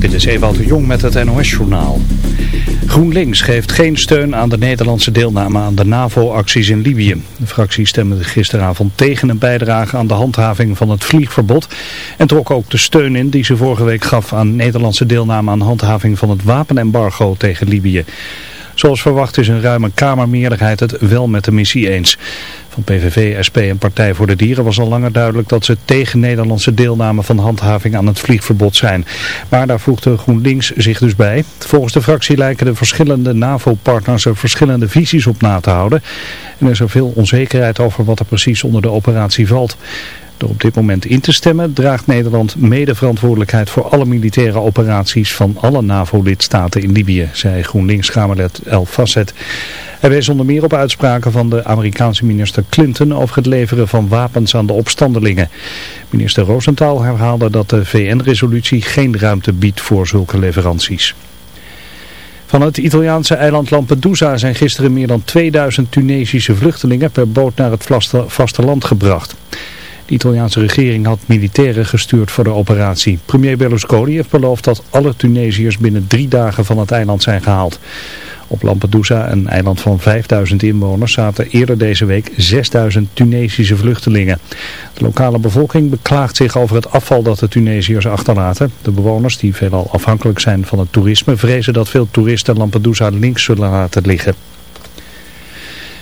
Dit is Ewout de Jong met het NOS-journaal. GroenLinks geeft geen steun aan de Nederlandse deelname aan de NAVO-acties in Libië. De fractie stemde gisteravond tegen een bijdrage aan de handhaving van het vliegverbod... en trok ook de steun in die ze vorige week gaf aan Nederlandse deelname aan handhaving van het wapenembargo tegen Libië. Zoals verwacht is een ruime Kamermeerderheid het wel met de missie eens. Van PVV, SP en Partij voor de Dieren was al langer duidelijk dat ze tegen Nederlandse deelname van handhaving aan het vliegverbod zijn. Maar daar voegde GroenLinks zich dus bij. Volgens de fractie lijken de verschillende NAVO-partners er verschillende visies op na te houden. En er is er veel onzekerheid over wat er precies onder de operatie valt. Door op dit moment in te stemmen draagt Nederland mede verantwoordelijkheid voor alle militaire operaties van alle NAVO-lidstaten in Libië, zei GroenLinks-Kamerlid El Fasset. Hij wees onder meer op uitspraken van de Amerikaanse minister Clinton over het leveren van wapens aan de opstandelingen. Minister Rosenthal herhaalde dat de VN-resolutie geen ruimte biedt voor zulke leveranties. Van het Italiaanse eiland Lampedusa zijn gisteren meer dan 2000 Tunesische vluchtelingen per boot naar het vasteland gebracht. De Italiaanse regering had militairen gestuurd voor de operatie. Premier Berlusconi heeft beloofd dat alle Tunesiërs binnen drie dagen van het eiland zijn gehaald. Op Lampedusa, een eiland van 5000 inwoners, zaten eerder deze week 6000 Tunesische vluchtelingen. De lokale bevolking beklaagt zich over het afval dat de Tunesiërs achterlaten. De bewoners, die veelal afhankelijk zijn van het toerisme, vrezen dat veel toeristen Lampedusa links zullen laten liggen.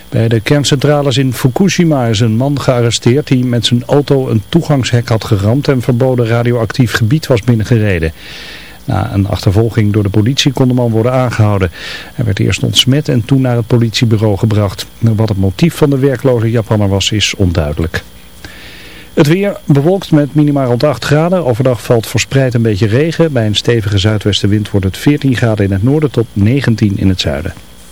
Bij de kerncentrales in Fukushima is een man gearresteerd die met zijn auto een toegangshek had geramd en verboden radioactief gebied was binnengereden. Na een achtervolging door de politie kon de man worden aangehouden. Hij werd eerst ontsmet en toen naar het politiebureau gebracht. Wat het motief van de werkloze Japanner was is onduidelijk. Het weer bewolkt met minimaal rond 8 graden. Overdag valt verspreid een beetje regen. Bij een stevige zuidwestenwind wordt het 14 graden in het noorden tot 19 in het zuiden.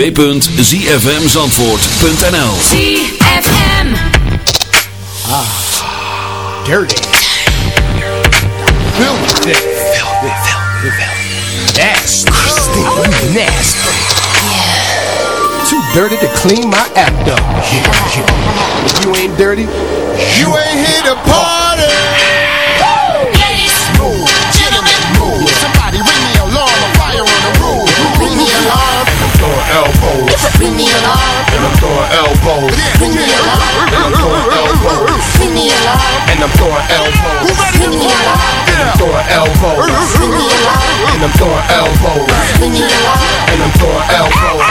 www.zfmzandvoort.nl ZFM Ah, dirty. Filthy. Filthy, filthy, Nasty. Nasty. Too dirty to clean my act up. If you ain't dirty, you ain't here to party. And I'm throwing elbows. Ring the alarm. And I'm throwing elbows. Ring the alarm. And I'm throwing elbows. Ring the alarm. And I'm throwing elbows.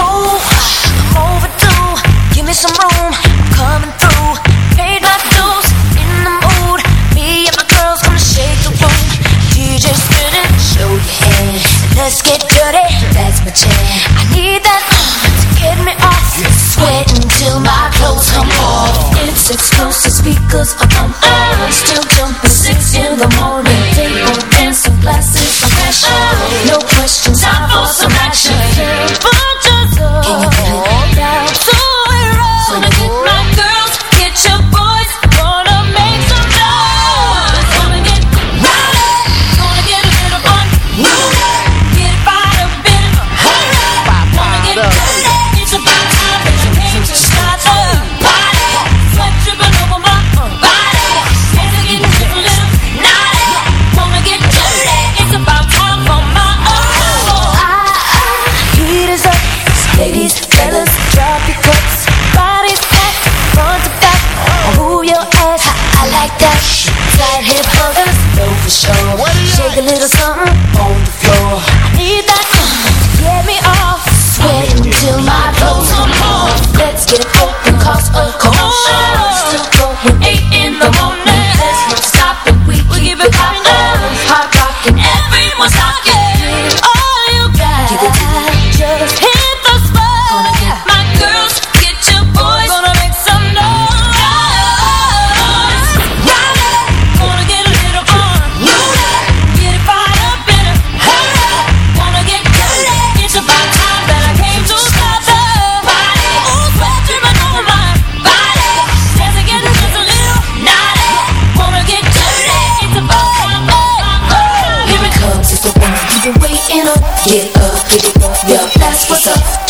Oh, I'm overdue. Give me some room. Coming through. Paid my dues. In the mood. Me and my girls gonna shake the room. DJ spinning. Show your hand. Let's get dirty. That's my jam. I need that to get me off. Sweat until my clothes come off. It's exclusive speakers up on on. Still jumping six in the morning. Table dancing glasses of passion. No questions. Time for some action. 들어서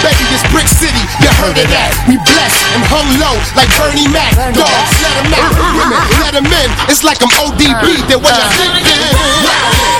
Baby, it's Brick City, you heard of that. We blessed and hung low like Bernie Mac. Dogs, let 'em out, women, let 'em in. It's like I'm ODB, then when I sit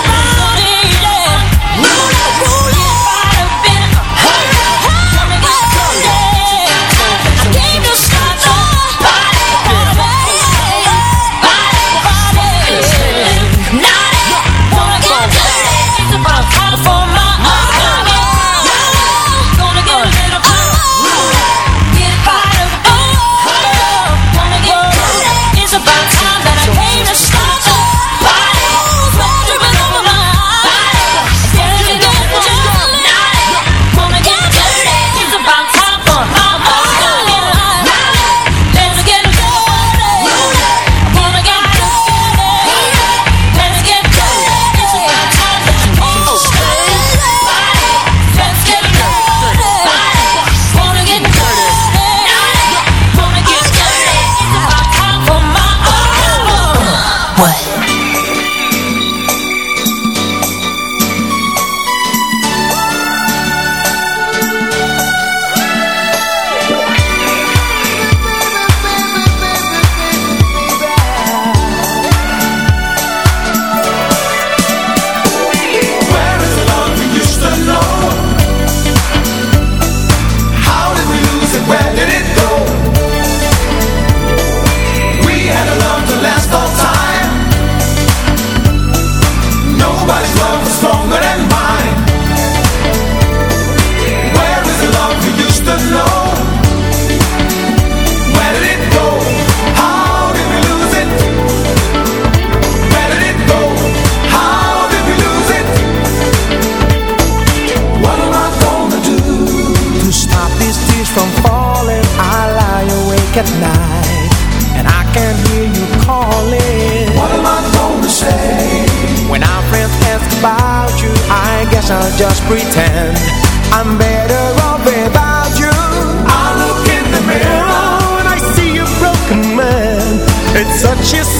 such a.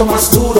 tomas duro.